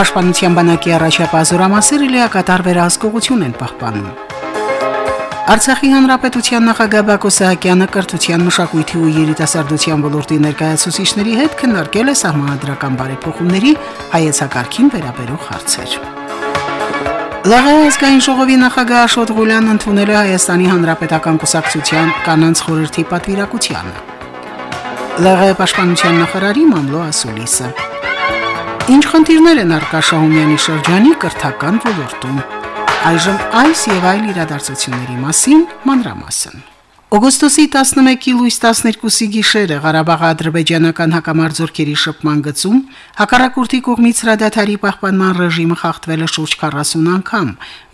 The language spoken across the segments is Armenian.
Պաշտպանության բանակի առաջապահ զորամասերը լիակատար վերահսկողություն են պահպանում։ Արցախի հանրապետության նախագահ Բակո Սահակյանը կրթության, մշակույթի ու երիտասարդության ոլորտի ներկայացուցիչների հետ քննարկել է սահմանադրական բարեփոխումների հայեցակարգին վերաբերող հարցեր։ ԼՂՀ ազգային ժողովի նախագահ Աշոտ Ղուլյանն ընդունել է Հայաստանի հանրապետական կուսակցության կանանց խորհրդի պատվիրակությանը։ ԼՂՀ պաշտպանության նախարարի Մամլո Ասուլիսը Ինչ խնդիրներ են արկա Շահումյանի շրջանի կրթական ոլորտում։ Այժմ այս եւ այլ իրադարձությունների մասին մանրամասն։ Օգոստոսի 11-ի լույս 12-ի գիշերը Ղարաբաղի ադրբեջանական հակամարձությունների շփման գծում հակառակորդի կողմից հրադադարի պահպանման ռեժիմը խախտվել է շուրջ 40 անգամ,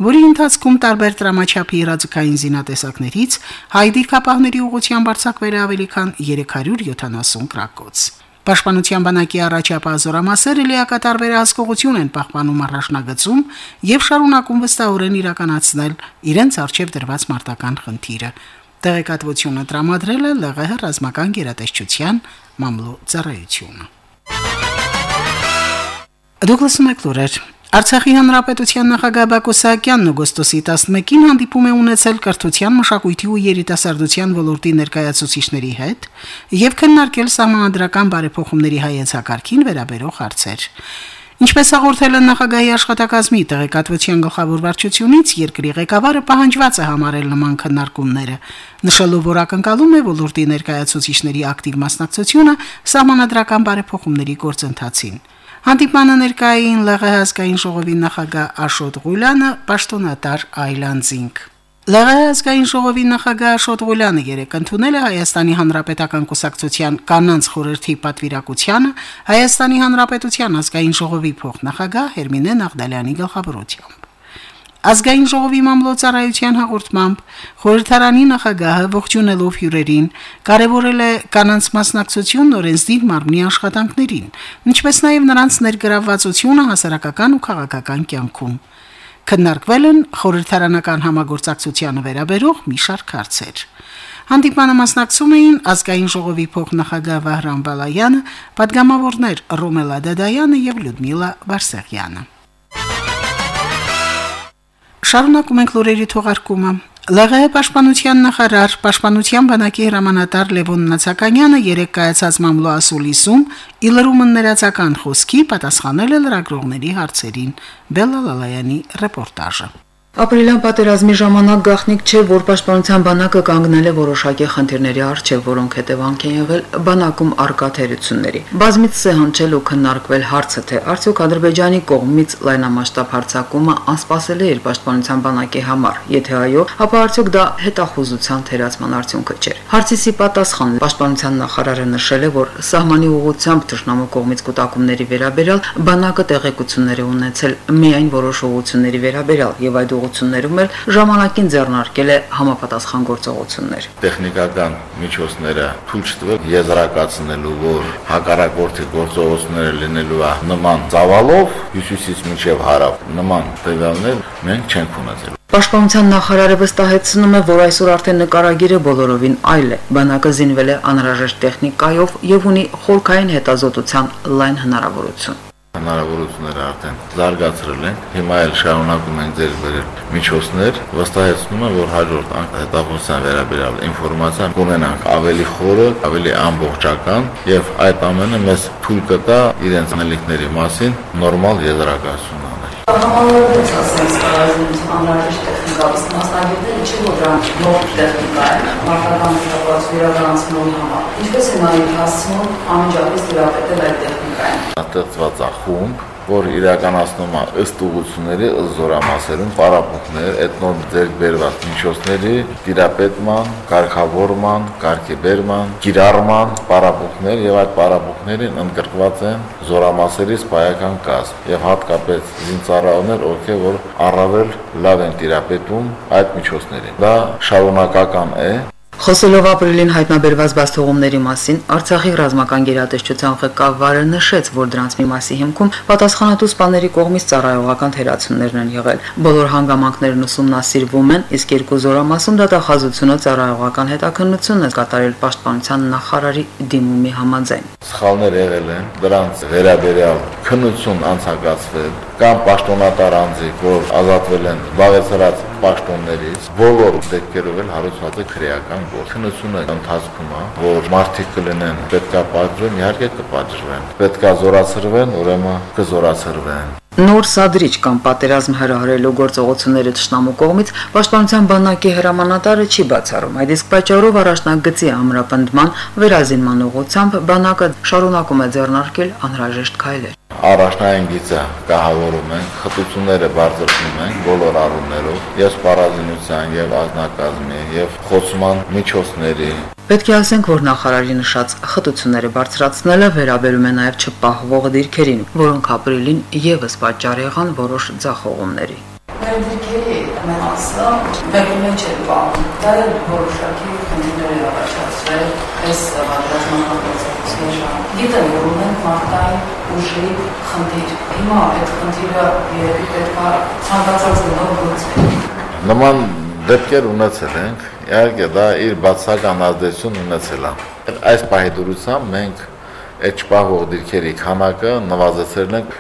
որի ընթացքում տարբեր դրամաչափի իրազեկային զինատեսակներից հայդի կապահների ուղղությամբ արձակվել է ավելի քան 370 կրակոց։ Պաշտպանության բանակի առաջապահ զորամասերը լիակատար վերահսկողություն են պահպանում առաջնագծում եւ շարունակում վստահորեն իրականացնել իրենց արժեվ դրված մարտական խնդիրը։ Տեղեկատվությունը տրամադրել է ԼՂՀ ռազմական գերատեսչության մամլո ծառայությունը։ Դուգլաս Մակլուրեր Արցախի հանրապետության նախագահ Բակո Սահակյանն օգոստոսի 11-ին հանդիպում է ունեցել կրթության, մշակույթի ու երիտասարդության ոլորտի ներկայացուցիչների հետ եւ քննարկել սահմանադրական բարեփոխումների հայեցակարգին վերաբերող հարցեր։ Ինչպես հաղորդել են նախագահի աշխատակազմի տեղեկատվության գլխավոր վարչությունից, երկրի ղեկավարը պահանջված է համարել նման քննարկումները, նշելով, որ ակնկալում է ոլորտի ներկայացուցիչների ակտիվ մասնակցությունը սահմանադրական բարեփոխումների գործընթացին։ Հանդիպանը ներկային ԼՂՀ ազգային ժողովի նախագահ Աշոտ Ղուլյանը, պաշտոնատար Այլանդզինգ։ ԼՂՀ ազգային ժողովի նախագահ Աշոտ Ղուլյանը երեկ ընդունել է Հայաստանի Հանրապետական Կուսակցության կանանց խորհրդի պատվիրակությանը Հայաստանի Հանրապետության ազգային ժողովի փոխնախագահ Հերմինե Նաղդալյանի գլխավորությամբ։ Ազգային ժողովի մամլոցարայության հաղորդմամբ խորհրդարանի նախագահը ողջունելով հյուրերին կարևորել է կանանց մասնակցությունն օրենսդիր մարմնի աշխատանքներին, ինչպես նաև նրանց ներգրավվածությունը հասարակական ու քաղաքական կյանքում։ Քննարկվել են խորհրդարանական համագործակցությանը վերաբերող մի շարք հարցեր։ Հանդիպանը մասնակցում էին ազգային ժողովի փոխնախագահ Վահրամ Բալայանը, падգամավորներ Ռոմելա Դադայանը եւ Լյուդմիլա Վարսեղյանը։ Շարունակում ենք լուրերի թողարկումը։ ԼՂՀ պաշտպանության նախարար պաշտպանության բանակի հրամանատար Լևոն Նացականյանը երեկ կայացած մամլո ասուլիսում իլրումն ներածական խոսքի պատասխանել է լրագրողների հարցերին։ Բելլալալայանի ռեպորտաժը։ Ապրիլյան պատերազմի ժամանակ գաղտնիք չէ, որ պաշտպանության բանակը կանգնել է որոշակի խնդիրների առջև, որոնք հետևանք են եղել բանակում արկա թերությունների։ Բազմից է հնչել ու քննարկվել հարցը, թե արդյոք Ադրբեջանի կողմից լայնամասշտաբ հարձակումը անսպասելի էր պաշտպանության բանակի համար։ Եթե այո, ապա արդյոք դա հետախուզության թերացման արդյունքը չէր։ Հարցիսի պատասխան պաշտպանության նախարարը նշել է, որ սահմանի ուղղությամբ ճշնամու կողմից կൂട്ടակումների վերաբերյալ բանակը տեղեկություններ է ունեցել միայն որոշ ուղղությունների վերաբերյալ եւ այդ գործողություններում էլ ժամանակին ձեռնարկել է համապատասխան գործողություններ։ Տեխնիկական միջոցները ցույց տվել եզրակացնելու, որ հակառակորդի գործողությունները լինելու է նման ծավալով հյուսիսից մինչև հարավ նման տեղաններ մենք չենք ունեցել։ Պաշտպանության նախարարը վստահեցնում է, որ այսօր արդեն նկարագիրը բոլորովին այլ է։ Բանակը զինվել է անհրաժեշտ տեխնիկայով եւ ունի խորքային հետազոտության լայն հնարավորություն հնարավորությունները արդեն զարգացրել են։ Հիմա էլ շարունակում են ձեր բերել միջոցներ, վստահեցնում եմ, որ հաջորդ հետախուզության վերաբերյալ ինֆորմացիան կունենանք ավելի խորը, ավելի ամբողջական եւ այդ ամենը մեզ թույլ կտա իրենց անելիքների մասին նորմալ եզրակացություն անել։ Համալրված ասած, անհրաժեշտ տեխնիկա, մասնագետները ինչի որ դրանք նոր տեխնիկա է, մարդկական մշակված վերաբանացնելու համար։ Ինչպես են այն հասցնում անմիջապես դրապետել այդ տեխնիկային ստեղծված է խումբ, որ իրականացնում է ըստ ուղությունների զորամասերում պարապմունքներ, այդ նոր ձեռք բերված միջոցների դիրապետման, կարգավորման, կարգեբերման, կիրառման պարապմունքներ եւ այդ պարապմունքներին ընդգրկված են զորամասերի սպայական կազմ եւ հատկապես զինծառայողներ, ովքեր որ առավել լավ են դիրապետում այդ միջոցներին։ Դա շարունակական է Խոսելով ապրիլին հայտնաբերված բաստողումների մասին, Արցախի ռազմական գերատեսչության ղեկավարը նշեց, որ դրանց մի մասի հիմքում պատասխանատու սպաների կողմից ծառայողական թերացումներն են եղել։ Բոլոր հանգամանքներն ուսումնասիրվում են, իսկ երկու զորամասում դատախազությունը ծառայողական հետաքննությունն է կատարել պաշտպանության նախարարի դիմումի համաձայն։ Սխալներ եղել են, դրանց վերաբերյալ քննություն անցկացվել կամ պաշտոնատար անձիկ, որ ազատվել են զբաղեցրած պաշտոններից, բոլոր դեպքերով էլ հարուցված է քրեական գործունեությունը ընթացքում է, որ մարդիկ կլինեն պետքա պատժեն, իհարկե կպատժվեն։ Պետքա զորացրվեն, ուրեմն կզորացրվեն։ Նոր սադրիչ կամ պատերազմ հրահրելու գործողությունները ճշտամու կողմից պաշտպանության բանակի հրամանատարը չի բացառում։ Այդ իսկ պատճառով առաջնագծի ամրապնդման վերազինման ուղղությամբ բանակը շարունակում է ձեռնարկել անհրաժեշտ քայլեր առաջնային գիծը կահավորում են, խտությունները բարձրացնում են բոլոր առումներով, եւ սպառազինության, եւ ազնակազմի, եւ խոցման միջոցների, Պետք է ասենք, որ նախարարի նշած խտությունները բարձրացնելը վերաբերում է նաև չպահվող դիրքերին, որոնք ապրիլին եւս պատճառ եղան որոշ ձախողումների։ Մեր դիրքերի մենասը բեկի մեջ է պահում։ Դա որոշակի խնդիրներ է առաջացրել այս պատրաստման process-ը։ Գիտեմ, որ ունենք մարտային ուժի խնդիր։ Հիմա այդ խնդիրը երբ պետք է ցանկացած նոր գործի։ Նման դեպքեր ունեցել ենք Իհարկե դա իր բացական ազդեցություն ունեցել է։ Այս պահի դուրսամ մենք այդ չպահող դիրքերի քանակը նվազեցրել ենք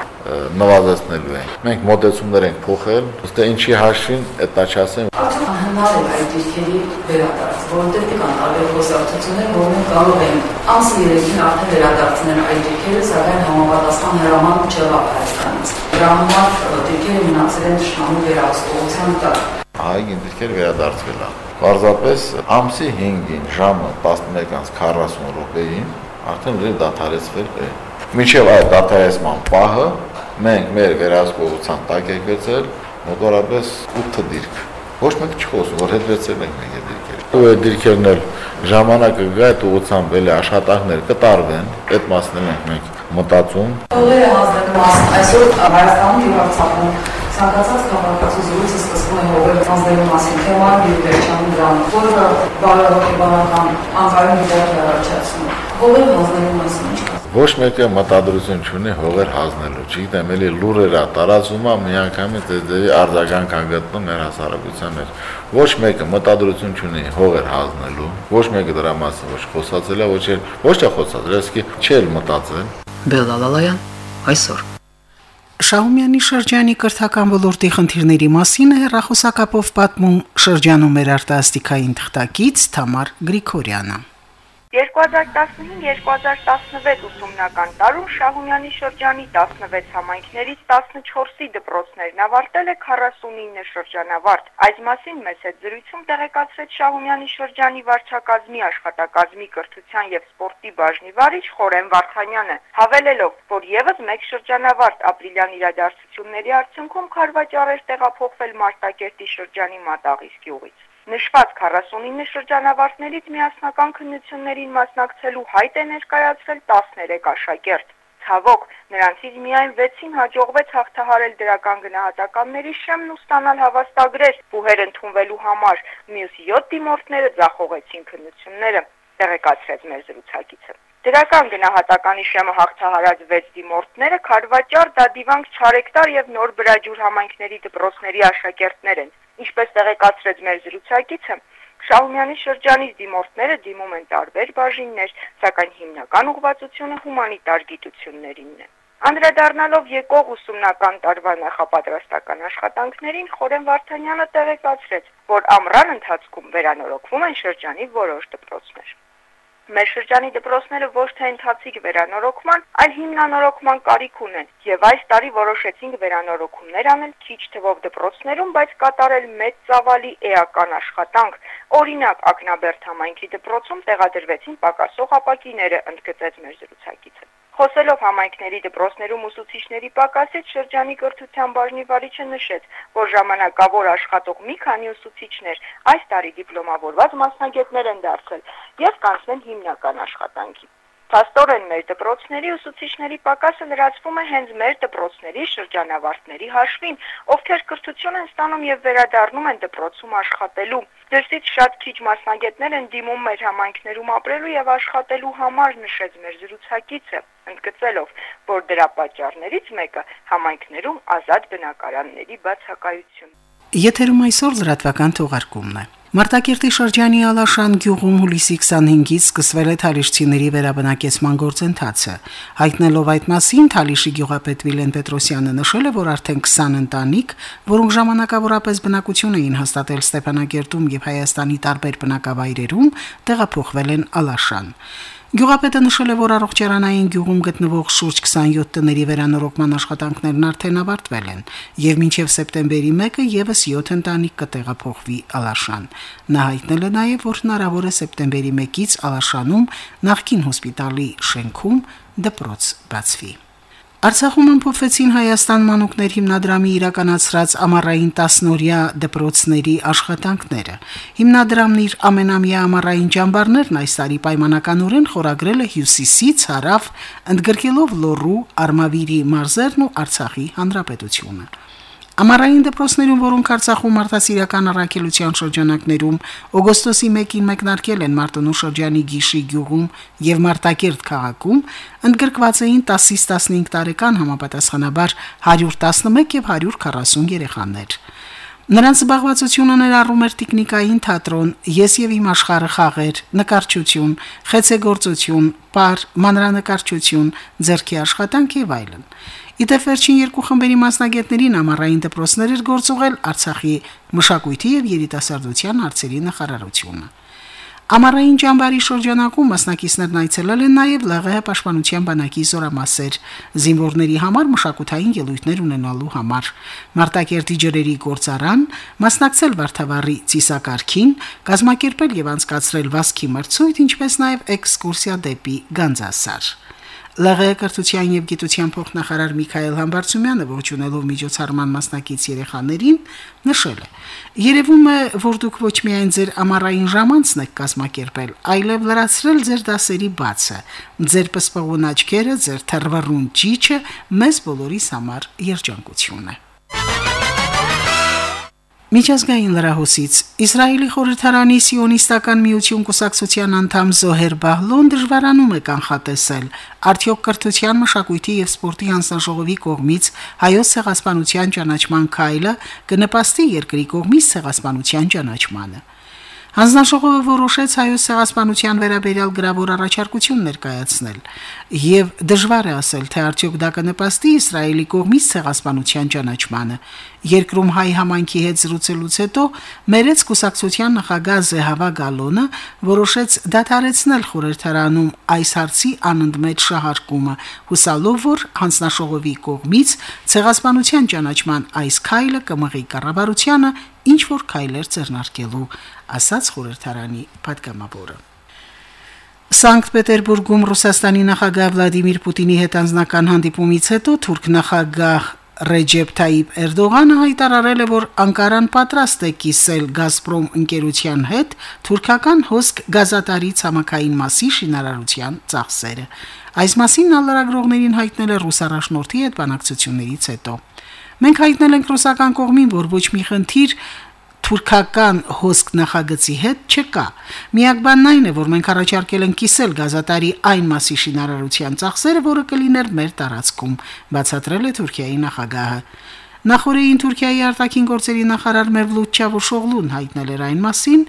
նվազեցնելու ենք։ Մենք մոտեցումներ ենք փոխել, ըստ ինչի հաշվին այդ աչասեն Արդյոք հնար է այդ դիրքերի վերադարձ, որովհետև կան տարբեր խոսակցություններ, որ մենք կարող ենք ամսի 3-ին արդեն վերադարձնել այդ դիրքերը, սակայն համապատասխան հրաման չեղավ Հայաստանից։ Դրա համար դիրքերը մնացել են շնամու վերահսկողության տակ։ Այգին դիրքեր վերադարձվել է։ Պարզապես ամսի 5-ին ժամը 11:40 րոպեին արդեն լրիվ դադարեցվել է։ Մինչև այդ դադարեցման պահը մենք մեր վերահսկողության տակ ենք գցել մոտորապես 8 դիրք։ Ոչ մեկ չխոսում, որ հետվեցել ենք մենք այդ դիրքերը։ Ու այդ դիրքերն էլ ժամանակը գա այդ ուղղությամբ էլի աշխատանքներ կտարվեն, այդ մասն էլ ենք մտածում։ Հողերը հանձնելու մաս այսօր Հայաստանում եւ Արցախում ցանկացած քաղաքացու զրույցը սկսվում է հողեր հանձնելու մասին թեման եւ վերջանում դրան, որը բարոյական անկայուն վիճակ է առաջացնում։ Հողեր հանձնելու մասին ինչ Ոչ մեկը մտադրություն չունի հողեր հանձնելու։ Չգիտեմ, էլի լուրերա տարածումը միանգամից այս դեպի արձագանք կան գտնում մեր հասարակության մեջ։ Ոչ մեկը մտադրություն չունի հողեր հանձնելու։ Ոչ մեկը դրա մասին ոչ խոսացել է, ոչ էլ ոչ թե խոսացել, այսինքն չէ մտածել։ Բելալալայան այսօր Շահումյանի շրջանի կրթական ոլորտի խնդիրների մասին է հեռախոսակապով պատմում շրջանում մեր արտասթիկային թղթակից Թամար Գրիգորյանը։ 2015-2016 ուսումնական տարում Շահումյանի շրջանի 16 համայնքներից 14-ի դպրոցներն ավարտել է 49 շրջանավարտ։ Այս մասին մեծ հետ զրույցում տեղեկացրեց Շահումյանի շրջանի վարչակազմի աշխատակազմի կրթության եւ սպորտի բաժնի վարիչ Խորեն Վարդանյանը, հավելելով, որ եւս մեկ շրջանավարտ ապրիլյան իրադարձությունների արդյունքում քարվաճառեր տեղափոխվել Մարտակերտի շրջանի Մատաղիս գյուղից։ Նշված 49 շրջանավարտներից միասնական քննություններին մասնակցելու հայտ է ներկայացրել 13 աշակերտ։ Ցավոք, նրանցից միայն 6-ին հաջողվեց հաղթահարել դրական գնահատականների շեմն ու ստանալ հավաստագրեր բուհեր ընդունվելու համար։ Մյուս 7 դիմորդները ձախողեցին քննությունները, տեղեկացրեց մեր զրուցակիցը։ Դրական գնահատականի շեմը հաղթահարած 6 դիմորդները Խարվաճար, Դադիվանք, Չարեկտար եւ Նոր Բրաջուր համայնքների դպրոցների աշակերտներ են։ Ինչպես տեղեկացրեց մեր զրուցակիցը, Շահումյանի շրջանից դիմորդները դիմում են տարբեր բաժիններ, սակայն հիմնական ուղղվածությունը հումանիտար գիտություններինն է։ Անդրադառնալով եկող ուսումնական տարվա նախապատրաստական աշխատանքներին Խորեն Վարդանյանը տեղեկացրեց, որ ամռան ընթացքում վերանորոգվում են շրջանի որոշ դպրոցներ։ Մեր շրջանի դպրոցները ոչ թե ընթացիկ վերանորոգման, այլ հիմնանորոգման կարիք ունեն, եւ այս տարի որոշեցինք վերանորոգումներ անել քիչ թվով դպրոցներում, բայց կատարել մեծ ծավալի էական աշխատանք։ Օրինակ, Ակնաբերդ համայնքի դպրոցում տեղադրվեցին պակասող ապակիները, ընդգծեց մեր զրուցակիցը։ Խոսելով համայնքների դպրոցներում ուսուցիչների պակասից շրջանի կրթության բաժնի վարիչը նշեց, որ ժամանակավոր աշխատող մի քանի ուսուցիչներ այս տարի դիպլոմավորված մասնագետներ են դարձել եւ կանցնեն հիմնական աշխատանքի։ Փաստորեն մեր դպրոցների ուսուցիչների պակասը լրացվում է հենց մեր դպրոցների շրջանավարտների հաշվին, ովքեր կրթություն են ստանում եւ վերադառնում են դպրոցում աշխատելու։ Դրսից շատ քիչ մասնագետներ են դիմում մեր համայնքներում ապրելու եւ աշխատելու համար, նշեց մեր զրուցակիցը, ընդգծելով, որ դրա պատճառներից մեկը համայնքներում ազատ բնակարանների բացակայությունն է։ Եթերում այսօր լրատվական թողարկումն է։ Մարտակերտի շրջանի Ալաշան գյուղում հուլիսի 25-ից սկսվել է Թալիշցիների վերաբնակեցման գործընթացը։ Հայտնելով այդ մասին, Թալիշի գյուղապետ Վիլեն Պետրոսյանը նշել է, որ արդեն 20 ընտանիք, որոնք ժամանակավորապես բնակություն էին հաստատել Ստեփանագերտում եւ Հայաստանի տարբեր բնակավայրերում, տեղափոխվել են Ալաշան։ Գյուղապետը նշել է, որ առողջարանային գյուղում գտնվող շուրջ 27 տների վերանորոգման աշխատանքներն արդեն ավարտվել են, եւ մինչեւ սեպտեմբերի 1-ը եւս 7 ընտանիք կտեղափոխվի Ալաշան։ Նա հայտնել է նաեւ, որ հնարավոր է սեպտեմբերի 1-ից Ալաշանում նախկին հոսպիտալի շենքում դպրոց բացվի։ Արցախում ամփոփվեցին Հայաստան մանուկներ հիմնադրամի իրականացրած ամառային 10-նորյա դպրոցների աշխատանքները։ Հիմնադրամն իր ամենամյա ամառային ջամբարներն այս տարի պայմանականորեն խորագրել է Հյուսիսից հարավ, ընդգրկելով Լոռու, Արմավիրի մարզերն ու Արցախի հանրապետությունը։ Ամառային դպրոցներում, որոնք Արցախում արտասիրական առաքելության շրջանակներում օգոստոսի 1-ին մեկնարկել են Մարտունու շրջանի Գիշի գյուղում եւ Մարտակերտ քաղաքում, ընդգրկված էին 10-ից 15 տարեկան համապատասխանաբար 111 եւ 140 երեխաներ։ Նրանց զբաղվածությունը ներառում էր տեխնիկային թատրոն, ես եւ իմ աշխարհը խաղեր, նկարչություն, խեցեգործություն, պար, մանրանկարչություն, ձեռքի աշխատանք եւ այլն։ Իդեպ վերջին երկու խմբերի մասնագետներին ամառային դպրոցներ էր գործողել Արցախի մշակույթի եւ երիտասարդության հարցերի նախարարությունը։ Ամառային ջամբարի շրջանակում մասնակիցներն այցելել են նաև ԼՂՀ պաշտպանության բանակի զորամասեր զինվորների համար մշակութային ելույթներ ունենալու համար Մարտակերտի ջրերի գործարան, մասնակցել Վարդավառի ցիսակարքին, կազմակերպել եւ անցկացրել վասկի մրցույթ, ինչպես նաև էքսկուրսիա դեպի Գանձասար։ ԼՂ կրթության եւ գիտության փոխնախարար Միքայել Համբարձումյանը ողջունելով միջոցառման մասնակից երեխաներին նշել է. Երևում է, որ դուք ոչ միայն ձեր ամառային ժամանցն եք կազմակերպել, այլև լրացրել ձեր դասերի բացը, ձեր պսպողուն աչքերը, ձեր թռվռուն ճիճը մեզ բոլորիս համար երջանկություն է։ Միջազգային լրահոսից. Իսրայելի խորհրդարանի սիոնիստական միություն կուսակցության անդամ Զոհեր Բահլոն դժվարանում է կանխատեսել արդյոք կրթության, մշակույթի եւ սպորտի հանձնաժողովի կողմից հայոց ցեղասպանության ճանաչման քայլը կնպաստի երկրի կողմից ցեղասպանության ճանաչմանը։ Հանձնաշողովը որոշեց հայոց ցեղասպանության վերաբերյալ գրավոր առաջարկություն ներկայացնել եւ դժվար է ասել թե արդյոք դա կնպաստի Իսրայելի կողմից ցեղասպանության ճանաչմանը երկրում հայ համայնքի հետ զրուցելուց հետո մերեց կուսակցության նախագահ Զեհավա Գալոնը որոշեց դադարեցնել խորհրդարանում այս հարցի անընդմեջ շահարկումը հուսալով որ հանձնաշողովի կողմից ցեղասպանության ճանաչման այս քայլը կմղի կառավարությանը ինչ որ քայլեր ձեռնարկելու, ասաց խորհրդարանի падգամավորը։ Սանկտ Պետերբուրգում Ռուսաստանի նախագահ Վլադիմիր Պուտինի հետ անձնական հանդիպումից հետո Թուրք նախագահ Ռեջեփ Թայիփ Էրդողանը հայտարարել է, որ Անկարան պատրաստ է կիսել Գազպրոմ ընկերության հետ թուրքական հոսք գազատարի ցամաքային մասի շինարարության ծախսերը։ Այս մասին նա լրագրողներին հայտնել է ռուս առաջնորդի հետ բանակցություններից հետո։ հետո. Մենք հայտնել ենք ռուսական կողմին, որ ոչ մի խնդիր թուրքական հոսք նախագծի հետ չկա։ Միակ բանն այն է, որ մենք առաջարկել ենք կիսել գազատարի այն մասի շինարարության ծախսերը, որը կլիներ մեր տարածքում, բացատրել է Թուրքիայի նախագահը։ Նախորդին Թուրքիայի արտաքին գործերի նախարար Մևլութ Չավուշօղլուն հայտնել էր այն մասին,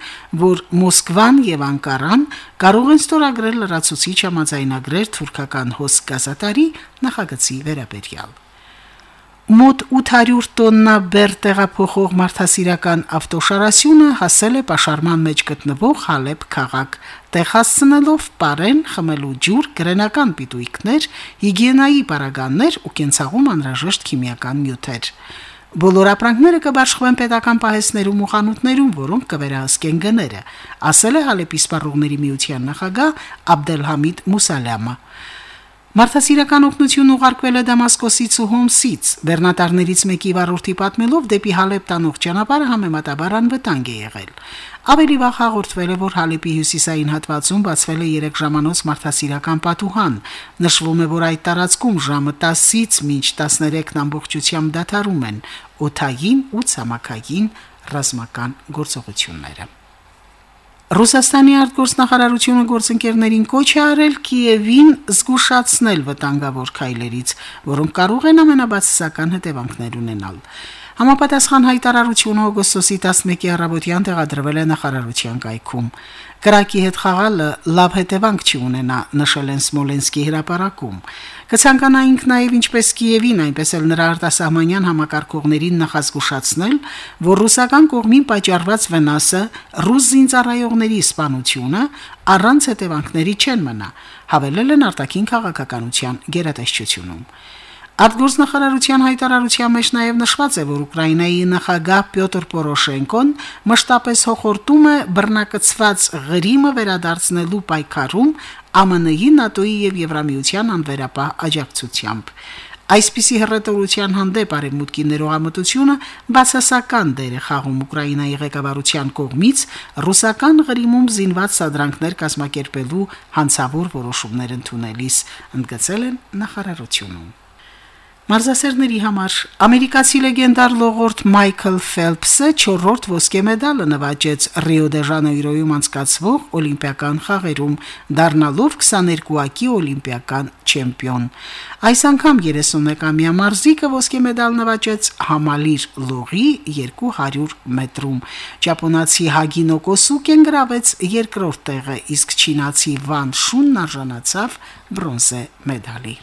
որ Մոսկվան եւ Անկարան կարող են ստորագրել լրացուցիչ համաձայնագրեր թուրքական հոսք գազատարի նախագծի վերաբերյալ մոտ 800 տոննա բեր տեղափոխող մարդասիրական ավտոշարասյունը հասել է պաշարման մեջ գտնվող Հալեբ քաղաք, տեղ հասցնելով պարեն, խմելու ջուր, գրենական պիտույքներ, հիգիենայի պարագաններ ու կենցաղում անհրաժեշտ քիմիական նյութեր։ Բոլոր ապրանքները կբաշխվեն պետական պահեսներում ու խանութներում, որոնք կվերահսկեն գները, ասել է Հալեպի սպառողների միության նախագահ Աբդելհամիդ Մուսալյամը։ Մարդասիրական օգնություն ուղարկվել է Դամասկոսից ու Հոմսից։ Բեռնատարներից մեկի վարորդի պատմելով դեպի Հալեբ տանող ճանապարհը համեմատաբար անվտանգ է եղել։ Ավելի վաղ հաղորդվել է, որ Հալեպի հյուսիսային հատվածում բացվել է 3 ժամանոց մարդասիրական պատուհան։ Նշվում է, որ այդ տարածքում ժամը 10-ից մինչ 13-ն ամբողջությամբ դադարում են օթային ու ցամաքային ռազմական գործողությունները։ Ռուսաստանի արտգործնախարարությունը գործընկերներին կոչ է արել Կիևին զգուշացնել վտանգավոր քայլերից, որոնք կարող են ամենաբացասական հետևանքներ ունենալ։ Համապատասխան հայտարարությունը օգոստոսի 11-ի առավոտյան տեղադրվել է նախարարության կայքում։ Կրակի հետ խաղալը լավ հետևանք չի ունենա, նշել են Սմոլենսկի հրապարակում։ Կցանկանայինք նաև ինչպես Կիևին, այնպես էլ նրա արտասահմանյան համակարգողներին նախազգուշացնել, որ ռուսական կողմին պատճառված վնասը ռուս զինծառայողների սպանությունը առանց հետևանքների չեն մնա, հավելել են արտաքին քաղաքականության գերատեսչությունում։ Արտգործնախարարության հայտարարության մեջ նաև նշված է, որ Ուկրաինայի նախագահ Պյոտր Պորոշենկոն մշտապես հոխորտում է բռնակցված Ղրիմը վերադարձնելու պայքարում ԱՄՆ-ի, ՆԱՏՕ-ի եւ Եվրամիության անվերապահ աջակցությամբ։ Այսպիսի հռետորության հանդեպ արևմուտքի ներողամտությունը բացասական դեր է խաղում Ուկրաինայի ղեկավարության կողմից ռուսական Ղրիմում զինված սադրանքներ կազմակերպելու հանցավոր որոշումներ ընդունելիս, ընդգծել են նախարարությունում։ Մարզասերների համար ամերիկացի լեգենդար լողորդ Մայքլ Ֆելփսը 4-րդ ոսկե մեդալը նվաճեց Ռիո դե Ժանեյրոյում անցկացվող օլիմպիական խաղերում, դառնալով 22-ակի օլիմպիական չեմպիոն։ Այս անգամ 31-ամյա մարզիկը ոսկե մեդալ նվաճեց համալիր լողի 200 մետրում։ Ճապոնացի Հագինո Կոսուկեն գրավեց երկրորդ տեղը, իսկ չինացի Վան Շունն արժանացավ բրոնզե մեդալի։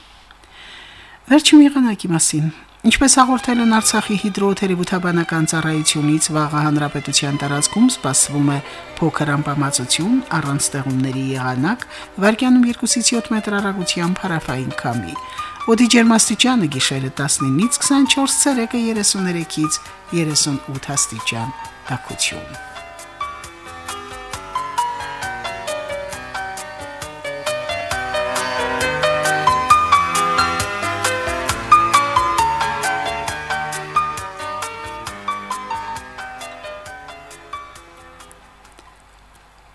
Վերջին եղանակի մասին։ Ինչպես հաղորդել են Արցախի հիդրոթերապևտաբանական ծառայությունից, վաղը հանրապետության տարածքում սպասվում է փոքր ամպամածություն առանց ստեղումների եղանակ, վարկյանում 2-ից 7 մետր հեռագությամբ հարավային քամի։ Օդի ջերմաստիճանը գիշերը 19-ից 24 ցելսիուսը 33-ից 38 աստիճան։ Տակություն։